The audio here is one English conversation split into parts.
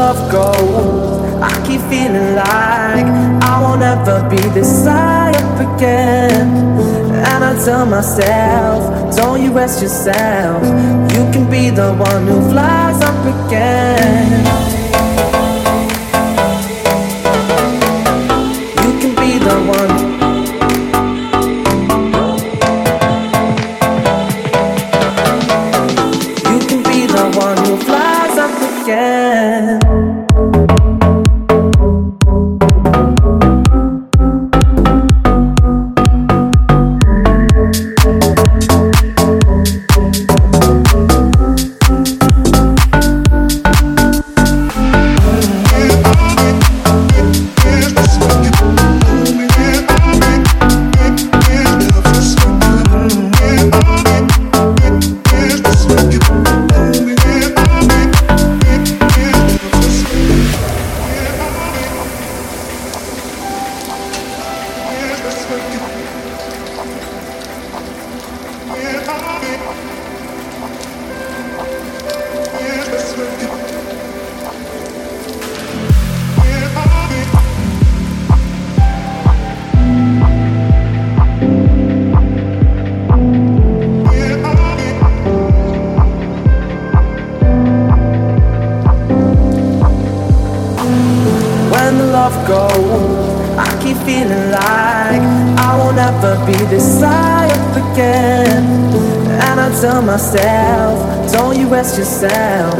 love goes, I keep feeling like I won't ever be this high up again. And I tell myself, don't you rest yourself. You can be the one who flies up again You can be the one You can be the one who flies up again. of gold. I keep feeling like I will never be this high up again. And I tell myself, don't you rest yourself.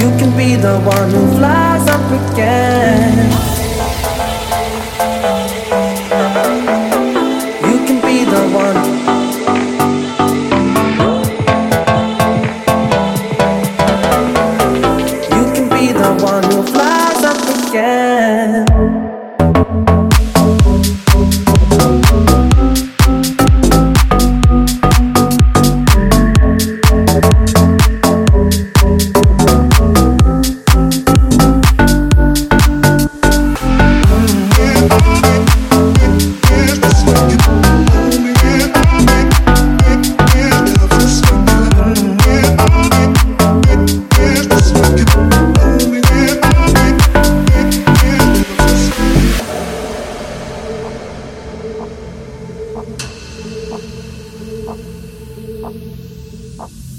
You can be the one who flies up again. You can be the one. again. Thank you.